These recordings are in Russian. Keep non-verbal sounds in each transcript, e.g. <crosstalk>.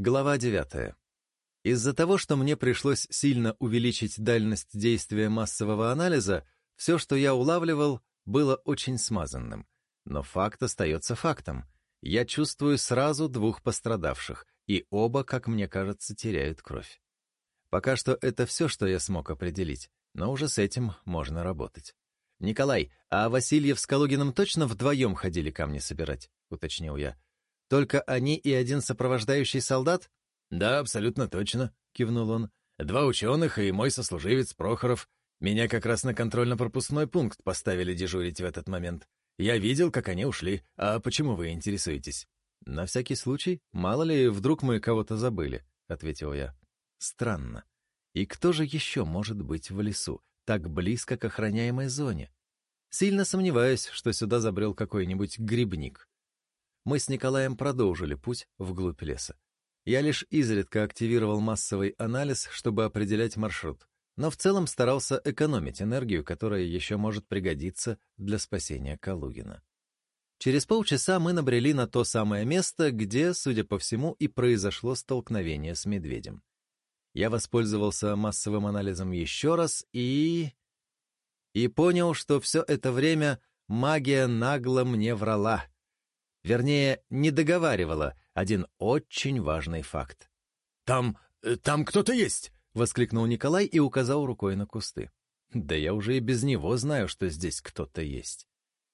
Глава 9. Из-за того, что мне пришлось сильно увеличить дальность действия массового анализа, все, что я улавливал, было очень смазанным. Но факт остается фактом. Я чувствую сразу двух пострадавших, и оба, как мне кажется, теряют кровь. Пока что это все, что я смог определить, но уже с этим можно работать. «Николай, а Васильев с Калугиным точно вдвоем ходили камни собирать?» — уточнил я. Только они и один сопровождающий солдат? Да, абсолютно точно, кивнул он. Два ученых и мой сослуживец Прохоров. Меня как раз на контрольно-пропускной пункт поставили дежурить в этот момент. Я видел, как они ушли. А почему вы интересуетесь? На всякий случай, мало ли, вдруг мы кого-то забыли, ответил я. Странно. И кто же еще может быть в лесу, так близко к охраняемой зоне? Сильно сомневаюсь, что сюда забрел какой-нибудь грибник мы с Николаем продолжили путь вглубь леса. Я лишь изредка активировал массовый анализ, чтобы определять маршрут, но в целом старался экономить энергию, которая еще может пригодиться для спасения Калугина. Через полчаса мы набрели на то самое место, где, судя по всему, и произошло столкновение с медведем. Я воспользовался массовым анализом еще раз и... И понял, что все это время магия нагло мне врала — Вернее, не договаривала один очень важный факт. «Там... Э, там кто-то есть!» — воскликнул Николай и указал рукой на кусты. «Да я уже и без него знаю, что здесь кто-то есть».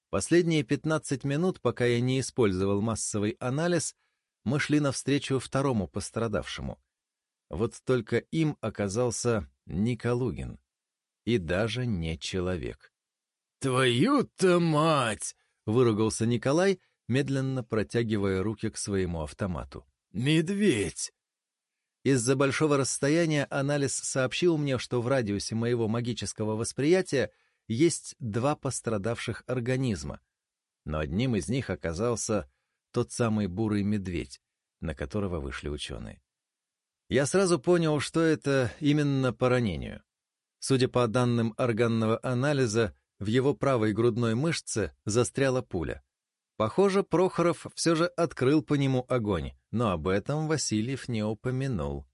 Последние пятнадцать минут, пока я не использовал массовый анализ, мы шли навстречу второму пострадавшему. Вот только им оказался не Калугин. И даже не человек. «Твою-то мать!» — выругался Николай — медленно протягивая руки к своему автомату. «Медведь!» Из-за большого расстояния анализ сообщил мне, что в радиусе моего магического восприятия есть два пострадавших организма, но одним из них оказался тот самый бурый медведь, на которого вышли ученые. Я сразу понял, что это именно по ранению. Судя по данным органного анализа, в его правой грудной мышце застряла пуля. Похоже, Прохоров все же открыл по нему огонь, но об этом Васильев не упомянул.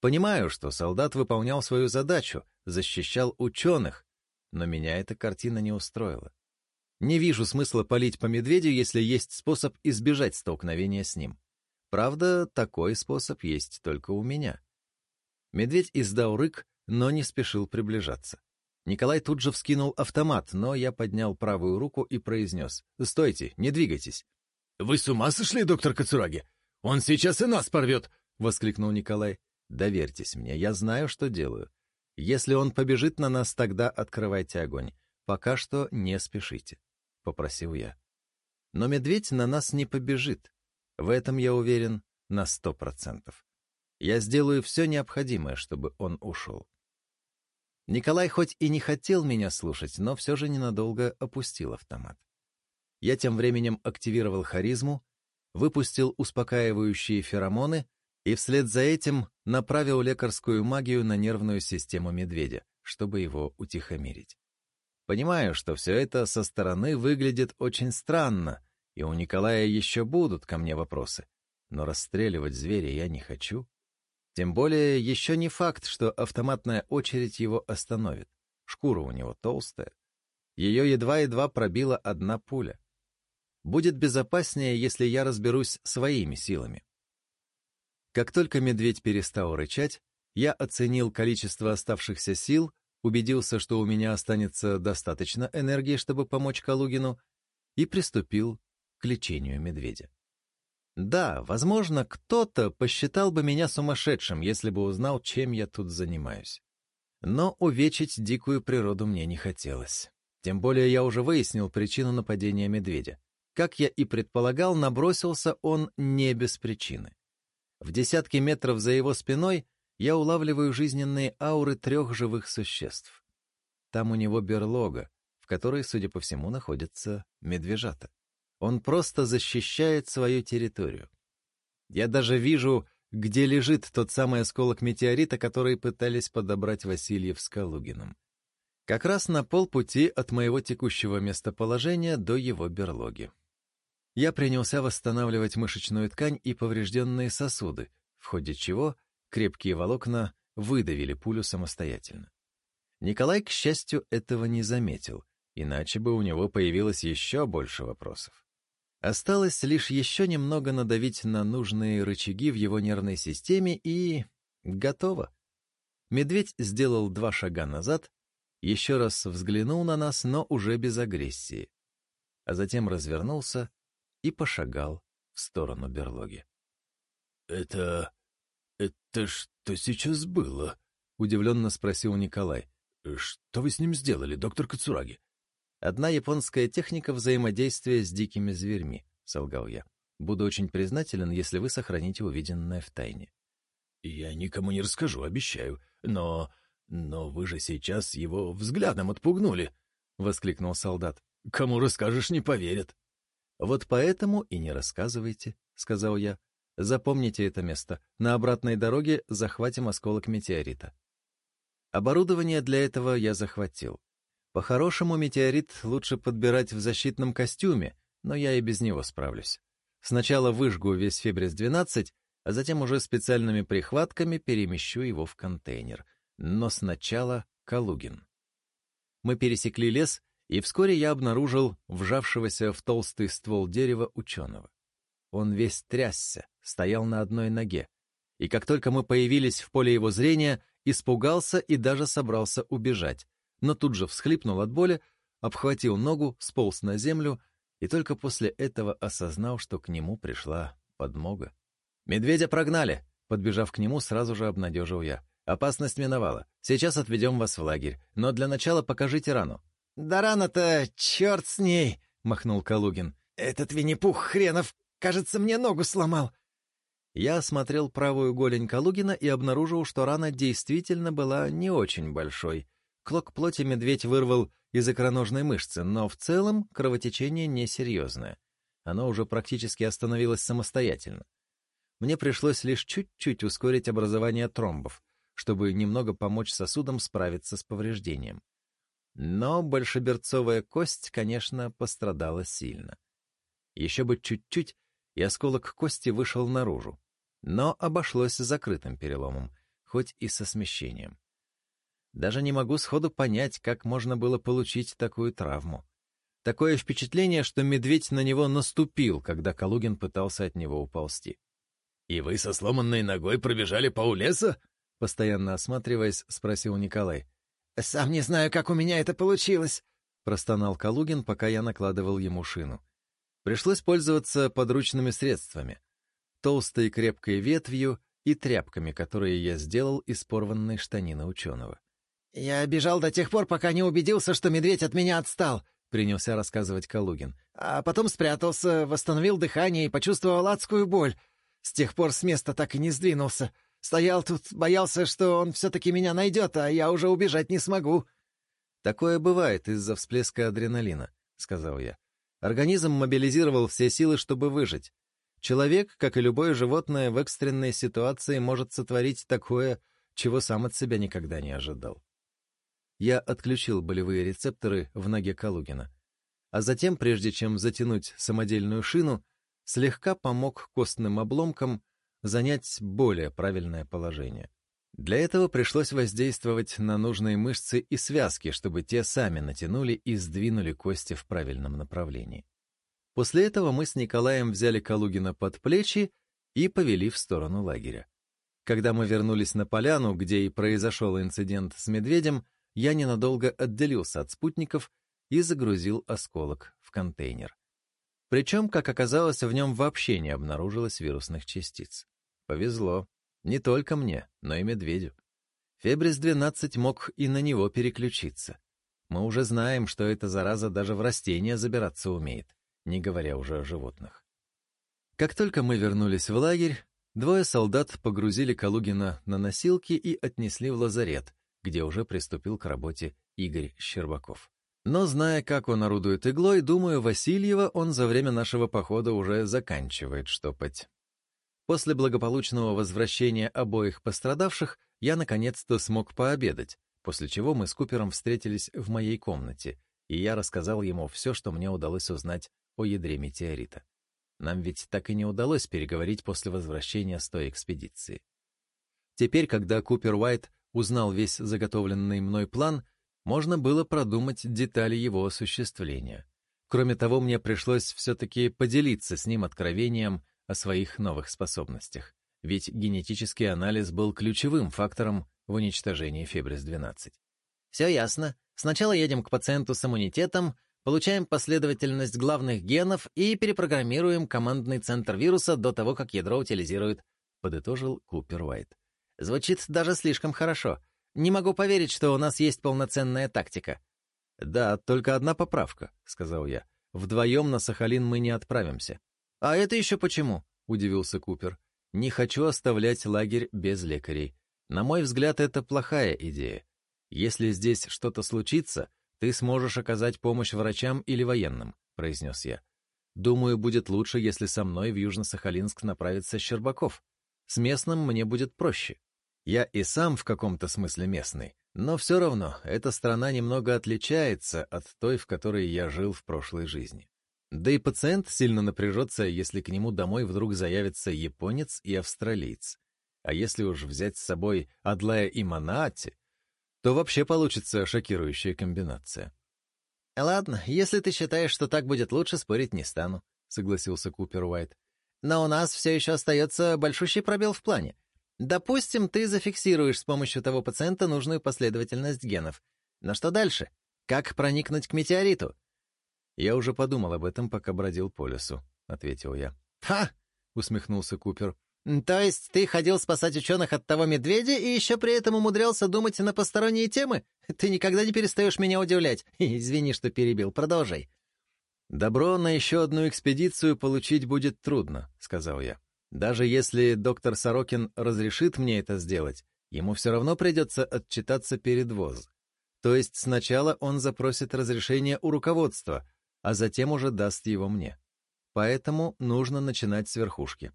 Понимаю, что солдат выполнял свою задачу, защищал ученых, но меня эта картина не устроила. Не вижу смысла палить по медведю, если есть способ избежать столкновения с ним. Правда, такой способ есть только у меня. Медведь издал рык, но не спешил приближаться. Николай тут же вскинул автомат, но я поднял правую руку и произнес. «Стойте, не двигайтесь». «Вы с ума сошли, доктор Кацураги? Он сейчас и нас порвет!» — воскликнул Николай. «Доверьтесь мне, я знаю, что делаю. Если он побежит на нас, тогда открывайте огонь. Пока что не спешите», — попросил я. Но медведь на нас не побежит. В этом я уверен на сто процентов. Я сделаю все необходимое, чтобы он ушел. Николай хоть и не хотел меня слушать, но все же ненадолго опустил автомат. Я тем временем активировал харизму, выпустил успокаивающие феромоны и вслед за этим направил лекарскую магию на нервную систему медведя, чтобы его утихомирить. Понимаю, что все это со стороны выглядит очень странно, и у Николая еще будут ко мне вопросы, но расстреливать зверя я не хочу. Тем более еще не факт, что автоматная очередь его остановит. Шкура у него толстая. Ее едва-едва пробила одна пуля. Будет безопаснее, если я разберусь своими силами. Как только медведь перестал рычать, я оценил количество оставшихся сил, убедился, что у меня останется достаточно энергии, чтобы помочь Калугину, и приступил к лечению медведя. Да, возможно, кто-то посчитал бы меня сумасшедшим, если бы узнал, чем я тут занимаюсь. Но увечить дикую природу мне не хотелось. Тем более я уже выяснил причину нападения медведя. Как я и предполагал, набросился он не без причины. В десятки метров за его спиной я улавливаю жизненные ауры трех живых существ. Там у него берлога, в которой, судя по всему, находятся медвежата. Он просто защищает свою территорию. Я даже вижу, где лежит тот самый осколок метеорита, который пытались подобрать Васильев с Калугиным. Как раз на полпути от моего текущего местоположения до его берлоги. Я принялся восстанавливать мышечную ткань и поврежденные сосуды, в ходе чего крепкие волокна выдавили пулю самостоятельно. Николай, к счастью, этого не заметил, иначе бы у него появилось еще больше вопросов. Осталось лишь еще немного надавить на нужные рычаги в его нервной системе и... готово. Медведь сделал два шага назад, еще раз взглянул на нас, но уже без агрессии, а затем развернулся и пошагал в сторону берлоги. — Это... это что сейчас было? — удивленно спросил Николай. — Что вы с ним сделали, доктор Кацураги? — Одна японская техника взаимодействия с дикими зверьми, — солгал я. Буду очень признателен, если вы сохраните увиденное в тайне. — Я никому не расскажу, обещаю. Но... но вы же сейчас его взглядом отпугнули, — воскликнул солдат. — Кому расскажешь, не поверят. — Вот поэтому и не рассказывайте, — сказал я. — Запомните это место. На обратной дороге захватим осколок метеорита. Оборудование для этого я захватил. По-хорошему, метеорит лучше подбирать в защитном костюме, но я и без него справлюсь. Сначала выжгу весь Фибрис-12, а затем уже специальными прихватками перемещу его в контейнер. Но сначала Калугин. Мы пересекли лес, и вскоре я обнаружил вжавшегося в толстый ствол дерева ученого. Он весь трясся, стоял на одной ноге. И как только мы появились в поле его зрения, испугался и даже собрался убежать, но тут же всхлипнул от боли, обхватил ногу, сполз на землю и только после этого осознал, что к нему пришла подмога. «Медведя прогнали!» Подбежав к нему, сразу же обнадежил я. «Опасность миновала. Сейчас отведем вас в лагерь. Но для начала покажите рану». «Да рана-то, черт с ней!» — махнул Калугин. «Этот Винни-Пух хренов, кажется, мне ногу сломал». Я осмотрел правую голень Калугина и обнаружил, что рана действительно была не очень большой. Клок плоти медведь вырвал из икроножной мышцы, но в целом кровотечение несерьезное. Оно уже практически остановилось самостоятельно. Мне пришлось лишь чуть-чуть ускорить образование тромбов, чтобы немного помочь сосудам справиться с повреждением. Но большеберцовая кость, конечно, пострадала сильно. Еще бы чуть-чуть, и осколок кости вышел наружу но обошлось закрытым переломом, хоть и со смещением. Даже не могу сходу понять, как можно было получить такую травму. Такое впечатление, что медведь на него наступил, когда Калугин пытался от него уползти. — И вы со сломанной ногой пробежали по у леса? — постоянно осматриваясь, спросил Николай. — Сам не знаю, как у меня это получилось, — простонал Калугин, пока я накладывал ему шину. Пришлось пользоваться подручными средствами толстой крепкой ветвью и тряпками, которые я сделал из порванной штанины ученого. «Я бежал до тех пор, пока не убедился, что медведь от меня отстал», — принялся рассказывать Калугин. «А потом спрятался, восстановил дыхание и почувствовал адскую боль. С тех пор с места так и не сдвинулся. Стоял тут, боялся, что он все-таки меня найдет, а я уже убежать не смогу». «Такое бывает из-за всплеска адреналина», — сказал я. Организм мобилизировал все силы, чтобы выжить. Человек, как и любое животное, в экстренной ситуации может сотворить такое, чего сам от себя никогда не ожидал. Я отключил болевые рецепторы в ноге Калугина, а затем, прежде чем затянуть самодельную шину, слегка помог костным обломкам занять более правильное положение. Для этого пришлось воздействовать на нужные мышцы и связки, чтобы те сами натянули и сдвинули кости в правильном направлении. После этого мы с Николаем взяли Калугина под плечи и повели в сторону лагеря. Когда мы вернулись на поляну, где и произошел инцидент с медведем, я ненадолго отделился от спутников и загрузил осколок в контейнер. Причем, как оказалось, в нем вообще не обнаружилось вирусных частиц. Повезло. Не только мне, но и медведю. Фебрис-12 мог и на него переключиться. Мы уже знаем, что эта зараза даже в растения забираться умеет не говоря уже о животных. Как только мы вернулись в лагерь, двое солдат погрузили Калугина на носилки и отнесли в лазарет, где уже приступил к работе Игорь Щербаков. Но, зная, как он орудует иглой, думаю, Васильева он за время нашего похода уже заканчивает штопать. После благополучного возвращения обоих пострадавших я наконец-то смог пообедать, после чего мы с Купером встретились в моей комнате, и я рассказал ему все, что мне удалось узнать о ядре метеорита. Нам ведь так и не удалось переговорить после возвращения с той экспедиции. Теперь, когда Купер Уайт узнал весь заготовленный мной план, можно было продумать детали его осуществления. Кроме того, мне пришлось все-таки поделиться с ним откровением о своих новых способностях, ведь генетический анализ был ключевым фактором в уничтожении Фебрис-12. «Все ясно. Сначала едем к пациенту с иммунитетом, получаем последовательность главных генов и перепрограммируем командный центр вируса до того, как ядро утилизируют», — подытожил Купер Уайт. «Звучит даже слишком хорошо. Не могу поверить, что у нас есть полноценная тактика». «Да, только одна поправка», — сказал я. «Вдвоем на Сахалин мы не отправимся». «А это еще почему?» — удивился Купер. «Не хочу оставлять лагерь без лекарей. На мой взгляд, это плохая идея. Если здесь что-то случится, ты сможешь оказать помощь врачам или военным», — произнес я. «Думаю, будет лучше, если со мной в Южно-Сахалинск направится Щербаков. С местным мне будет проще. Я и сам в каком-то смысле местный, но все равно эта страна немного отличается от той, в которой я жил в прошлой жизни. Да и пациент сильно напряжется, если к нему домой вдруг заявится японец и австралиец. А если уж взять с собой Адлая и Манаати, то вообще получится шокирующая комбинация. «Ладно, если ты считаешь, что так будет лучше, спорить не стану», — согласился Купер Уайт. «Но у нас все еще остается большущий пробел в плане. Допустим, ты зафиксируешь с помощью того пациента нужную последовательность генов. Но что дальше? Как проникнуть к метеориту? «Я уже подумал об этом, пока бродил по лесу», — ответил я. «Ха!» — усмехнулся Купер. «То есть ты ходил спасать ученых от того медведя и еще при этом умудрялся думать на посторонние темы? Ты никогда не перестаешь меня удивлять. <laughs> Извини, что перебил. Продолжай». «Добро на еще одну экспедицию получить будет трудно», — сказал я. Даже если доктор Сорокин разрешит мне это сделать, ему все равно придется отчитаться перед ВОЗ. То есть сначала он запросит разрешение у руководства, а затем уже даст его мне. Поэтому нужно начинать с верхушки.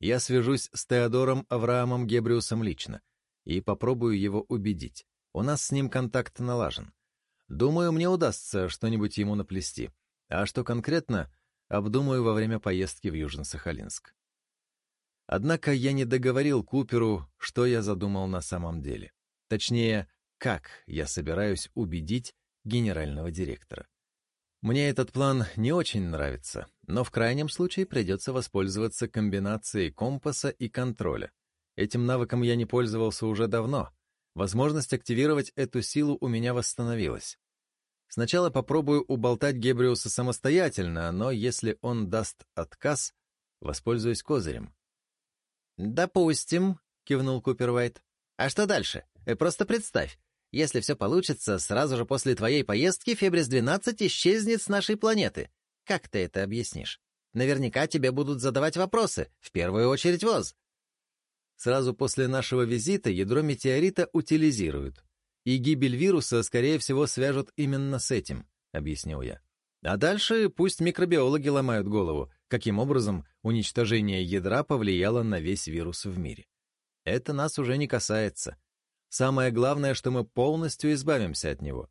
Я свяжусь с Теодором Авраамом Гебриусом лично и попробую его убедить. У нас с ним контакт налажен. Думаю, мне удастся что-нибудь ему наплести. А что конкретно, обдумаю во время поездки в Южно-Сахалинск. Однако я не договорил Куперу, что я задумал на самом деле. Точнее, как я собираюсь убедить генерального директора. Мне этот план не очень нравится, но в крайнем случае придется воспользоваться комбинацией компаса и контроля. Этим навыком я не пользовался уже давно. Возможность активировать эту силу у меня восстановилась. Сначала попробую уболтать Гебриуса самостоятельно, но если он даст отказ, воспользуюсь козырем. «Допустим», — кивнул Купер Уайт. «А что дальше? Э, просто представь. Если все получится, сразу же после твоей поездки Фебрис-12 исчезнет с нашей планеты. Как ты это объяснишь? Наверняка тебе будут задавать вопросы, в первую очередь ВОЗ». Сразу после нашего визита ядро метеорита утилизируют. И гибель вируса, скорее всего, свяжут именно с этим, — объяснил я. А дальше пусть микробиологи ломают голову, каким образом уничтожение ядра повлияло на весь вирус в мире. Это нас уже не касается. Самое главное, что мы полностью избавимся от него.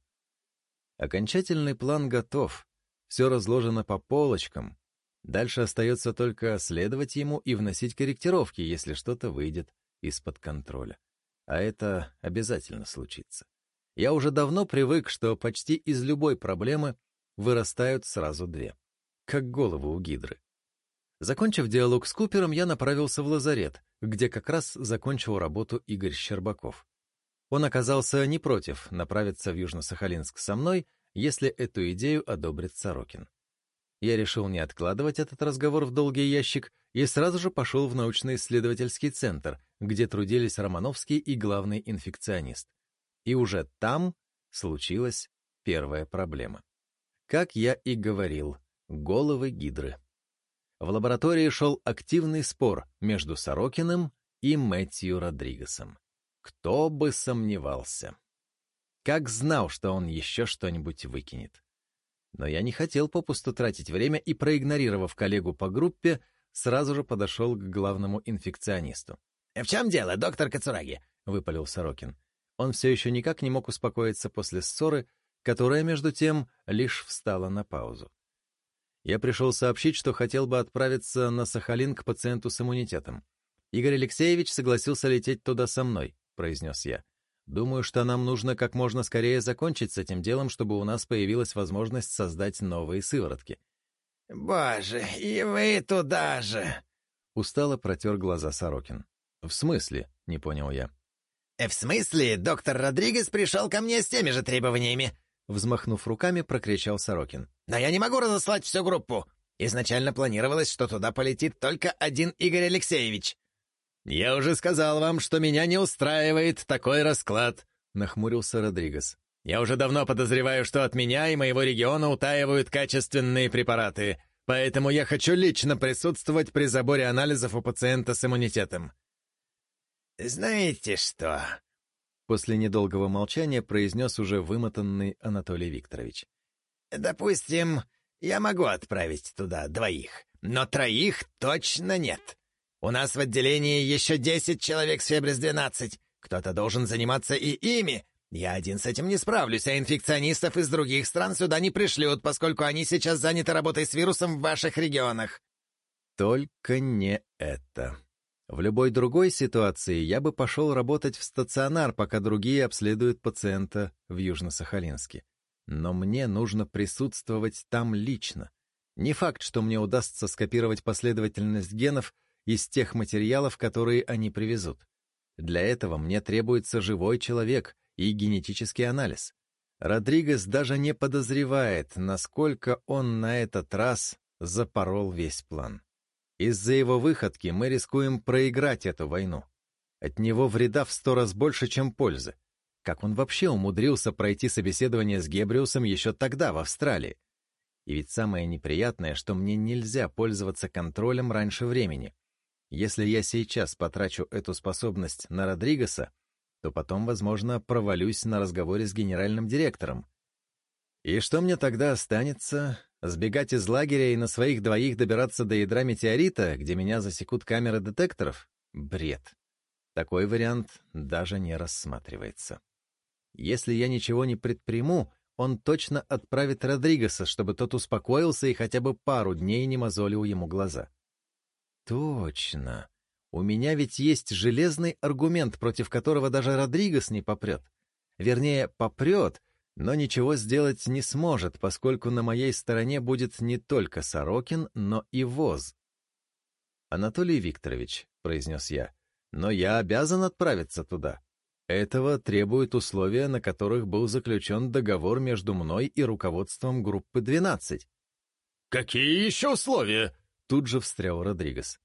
Окончательный план готов, все разложено по полочкам. Дальше остается только следовать ему и вносить корректировки, если что-то выйдет из-под контроля. А это обязательно случится. Я уже давно привык, что почти из любой проблемы вырастают сразу две. Как голову у гидры. Закончив диалог с Купером, я направился в лазарет, где как раз закончил работу Игорь Щербаков. Он оказался не против направиться в Южно-Сахалинск со мной, если эту идею одобрит Сорокин. Я решил не откладывать этот разговор в долгий ящик и сразу же пошел в научно-исследовательский центр, где трудились Романовский и главный инфекционист. И уже там случилась первая проблема. Как я и говорил, головы гидры. В лаборатории шел активный спор между Сорокиным и Мэтью Родригесом. Кто бы сомневался. Как знал, что он еще что-нибудь выкинет. Но я не хотел попусту тратить время и, проигнорировав коллегу по группе, сразу же подошел к главному инфекционисту. «В чем дело, доктор Кацураги?» — выпалил Сорокин. Он все еще никак не мог успокоиться после ссоры, которая, между тем, лишь встала на паузу. Я пришел сообщить, что хотел бы отправиться на Сахалин к пациенту с иммунитетом. Игорь Алексеевич согласился лететь туда со мной, произнес я. Думаю, что нам нужно как можно скорее закончить с этим делом, чтобы у нас появилась возможность создать новые сыворотки. «Боже, и вы туда же!» Устало протер глаза Сорокин. «В смысле?» — не понял я. «В смысле? Доктор Родригес пришел ко мне с теми же требованиями!» Взмахнув руками, прокричал Сорокин. «Но я не могу разослать всю группу. Изначально планировалось, что туда полетит только один Игорь Алексеевич». «Я уже сказал вам, что меня не устраивает такой расклад», — нахмурился Родригес. «Я уже давно подозреваю, что от меня и моего региона утаивают качественные препараты, поэтому я хочу лично присутствовать при заборе анализов у пациента с иммунитетом». «Знаете что?» После недолгого молчания произнес уже вымотанный Анатолий Викторович. «Допустим, я могу отправить туда двоих, но троих точно нет. У нас в отделении еще десять человек с Фебрис-12. Кто-то должен заниматься и ими. Я один с этим не справлюсь, а инфекционистов из других стран сюда не пришлют, поскольку они сейчас заняты работой с вирусом в ваших регионах». «Только не это», в любой другой ситуации я бы пошел работать в стационар, пока другие обследуют пациента в Южно-Сахалинске. Но мне нужно присутствовать там лично. Не факт, что мне удастся скопировать последовательность генов из тех материалов, которые они привезут. Для этого мне требуется живой человек и генетический анализ. Родригес даже не подозревает, насколько он на этот раз запорол весь план. Из-за его выходки мы рискуем проиграть эту войну. От него вреда в сто раз больше, чем пользы. Как он вообще умудрился пройти собеседование с Гебриусом еще тогда, в Австралии? И ведь самое неприятное, что мне нельзя пользоваться контролем раньше времени. Если я сейчас потрачу эту способность на Родригеса, то потом, возможно, провалюсь на разговоре с генеральным директором. И что мне тогда останется? Сбегать из лагеря и на своих двоих добираться до ядра метеорита, где меня засекут камеры детекторов? Бред. Такой вариант даже не рассматривается. Если я ничего не предприму, он точно отправит Родригеса, чтобы тот успокоился и хотя бы пару дней не мозолил ему глаза. Точно. У меня ведь есть железный аргумент, против которого даже Родригес не попрет. Вернее, попрет, но ничего сделать не сможет, поскольку на моей стороне будет не только Сорокин, но и ВОЗ. «Анатолий Викторович», — произнес я, — «но я обязан отправиться туда. Этого требуют условия, на которых был заключен договор между мной и руководством группы 12». «Какие еще условия?» — тут же встрял Родригес.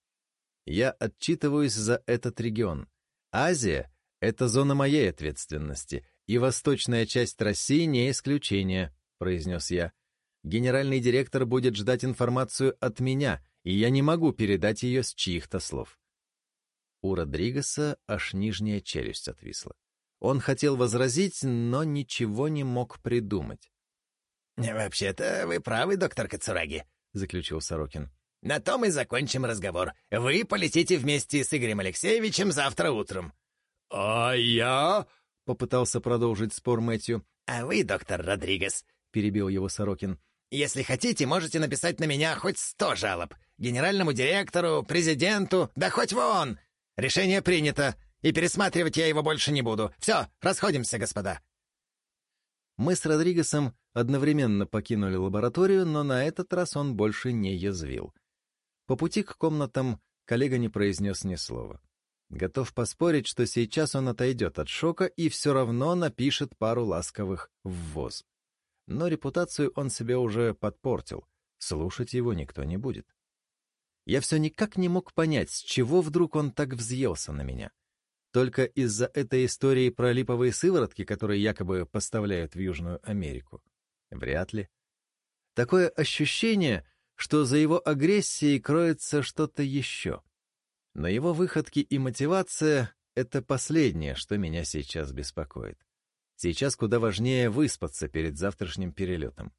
«Я отчитываюсь за этот регион. Азия — это зона моей ответственности, и восточная часть России не исключение», — произнес я. «Генеральный директор будет ждать информацию от меня, и я не могу передать ее с чьих-то слов». У Родригеса аж нижняя челюсть отвисла. Он хотел возразить, но ничего не мог придумать. «Вообще-то вы правы, доктор Кацураги», — заключил Сорокин. «На том и закончим разговор. Вы полетите вместе с Игорем Алексеевичем завтра утром». «А я?» — попытался продолжить спор Мэтью. «А вы, доктор Родригес», — перебил его Сорокин, — «если хотите, можете написать на меня хоть сто жалоб. Генеральному директору, президенту, да хоть вон! Решение принято, и пересматривать я его больше не буду. Все, расходимся, господа». Мы с Родригесом одновременно покинули лабораторию, но на этот раз он больше не язвил. По пути к комнатам коллега не произнес ни слова. Готов поспорить, что сейчас он отойдет от шока и все равно напишет пару ласковых в ВОЗ. Но репутацию он себе уже подпортил, слушать его никто не будет. Я все никак не мог понять, с чего вдруг он так взъелся на меня. Только из-за этой истории про липовые сыворотки, которые якобы поставляют в Южную Америку? Вряд ли. Такое ощущение, что за его агрессией кроется что-то еще. Но его выходки и мотивация — это последнее, что меня сейчас беспокоит. Сейчас куда важнее выспаться перед завтрашним перелетом.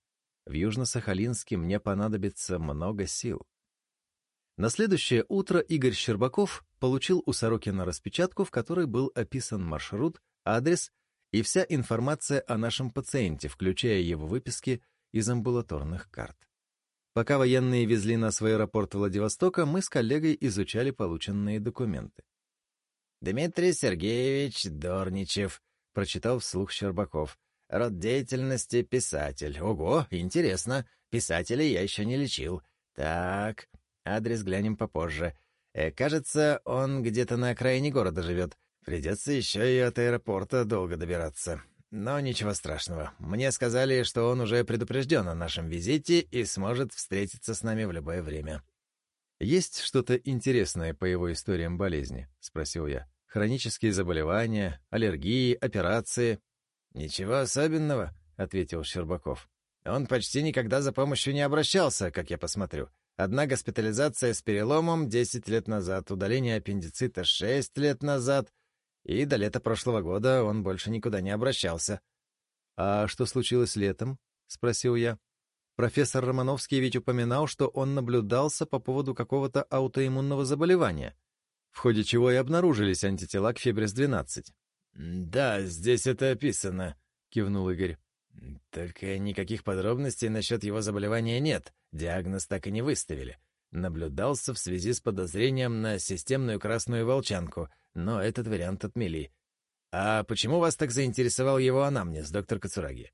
В Южно-Сахалинске мне понадобится много сил. На следующее утро Игорь Щербаков получил у Сорокина распечатку, в которой был описан маршрут, адрес и вся информация о нашем пациенте, включая его выписки из амбулаторных карт. Пока военные везли нас в аэропорт Владивостока, мы с коллегой изучали полученные документы. «Дмитрий Сергеевич Дорничев», — прочитал вслух Щербаков. «Род деятельности — писатель. Ого, интересно. Писателей я еще не лечил. Так, адрес глянем попозже. Э, кажется, он где-то на окраине города живет. Придется еще и от аэропорта долго добираться. Но ничего страшного. Мне сказали, что он уже предупрежден о нашем визите и сможет встретиться с нами в любое время. «Есть что-то интересное по его историям болезни?» — спросил я. «Хронические заболевания, аллергии, операции?» «Ничего особенного», — ответил Щербаков. «Он почти никогда за помощью не обращался, как я посмотрю. Одна госпитализация с переломом 10 лет назад, удаление аппендицита 6 лет назад — и до лета прошлого года он больше никуда не обращался. «А что случилось летом?» — спросил я. Профессор Романовский ведь упоминал, что он наблюдался по поводу какого-то аутоиммунного заболевания, в ходе чего и обнаружились антитела к фибрис-12. «Да, здесь это описано», — кивнул Игорь. «Только никаких подробностей насчет его заболевания нет, диагноз так и не выставили. Наблюдался в связи с подозрением на системную красную волчанку — но этот вариант отмели. А почему вас так заинтересовал его анамнез, доктор Кацураги?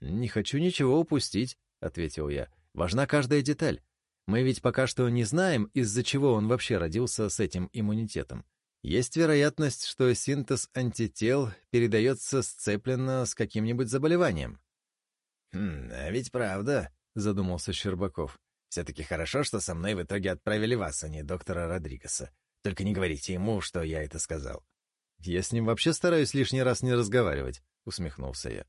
«Не хочу ничего упустить», — ответил я. «Важна каждая деталь. Мы ведь пока что не знаем, из-за чего он вообще родился с этим иммунитетом. Есть вероятность, что синтез антител передается сцепленно с каким-нибудь заболеванием». «Хм, а ведь правда», — задумался Щербаков. «Все-таки хорошо, что со мной в итоге отправили вас, а не доктора Родригеса. Только не говорите ему, что я это сказал». «Я с ним вообще стараюсь лишний раз не разговаривать», — усмехнулся я.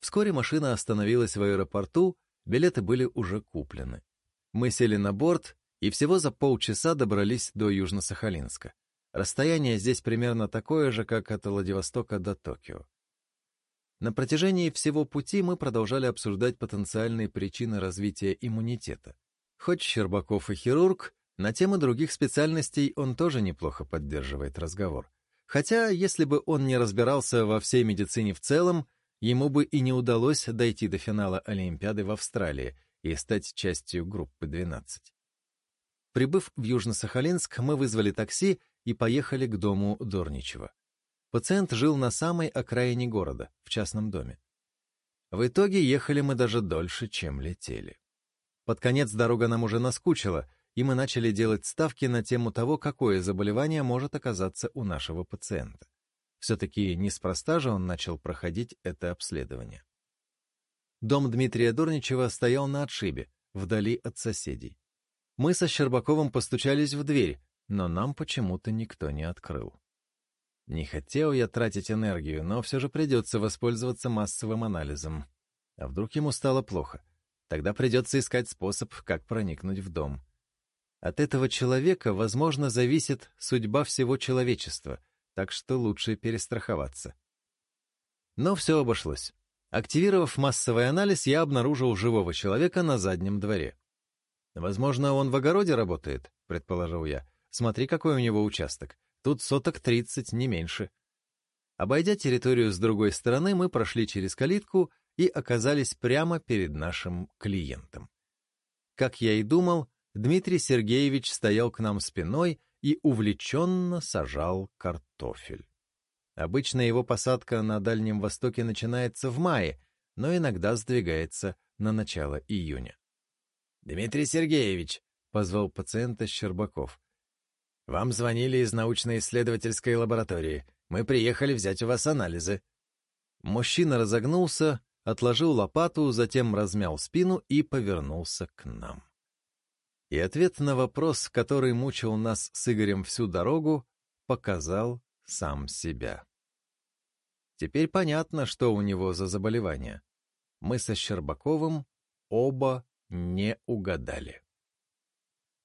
Вскоре машина остановилась в аэропорту, билеты были уже куплены. Мы сели на борт и всего за полчаса добрались до Южно-Сахалинска. Расстояние здесь примерно такое же, как от Владивостока до Токио. На протяжении всего пути мы продолжали обсуждать потенциальные причины развития иммунитета. Хоть Щербаков и хирург, на темы других специальностей он тоже неплохо поддерживает разговор. Хотя, если бы он не разбирался во всей медицине в целом, ему бы и не удалось дойти до финала Олимпиады в Австралии и стать частью группы 12. Прибыв в Южно-Сахалинск, мы вызвали такси и поехали к дому Дорничева. Пациент жил на самой окраине города, в частном доме. В итоге ехали мы даже дольше, чем летели. Под конец дорога нам уже наскучила, и мы начали делать ставки на тему того, какое заболевание может оказаться у нашего пациента. Все-таки неспроста же он начал проходить это обследование. Дом Дмитрия Дурничева стоял на отшибе, вдали от соседей. Мы со Щербаковым постучались в дверь, но нам почему-то никто не открыл. Не хотел я тратить энергию, но все же придется воспользоваться массовым анализом. А вдруг ему стало плохо? Тогда придется искать способ, как проникнуть в дом. От этого человека, возможно, зависит судьба всего человечества, так что лучше перестраховаться. Но все обошлось. Активировав массовый анализ, я обнаружил живого человека на заднем дворе. «Возможно, он в огороде работает», — предположил я. «Смотри, какой у него участок. Тут соток тридцать, не меньше». Обойдя территорию с другой стороны, мы прошли через калитку и оказались прямо перед нашим клиентом. Как я и думал, Дмитрий Сергеевич стоял к нам спиной и увлеченно сажал картофель. Обычно его посадка на Дальнем Востоке начинается в мае, но иногда сдвигается на начало июня. «Дмитрий Сергеевич», — позвал пациента Щербаков, — «вам звонили из научно-исследовательской лаборатории. Мы приехали взять у вас анализы». Мужчина разогнулся, отложил лопату, затем размял спину и повернулся к нам. И ответ на вопрос, который мучил нас с Игорем всю дорогу, показал сам себя. Теперь понятно, что у него за заболевание. Мы со Щербаковым оба не угадали.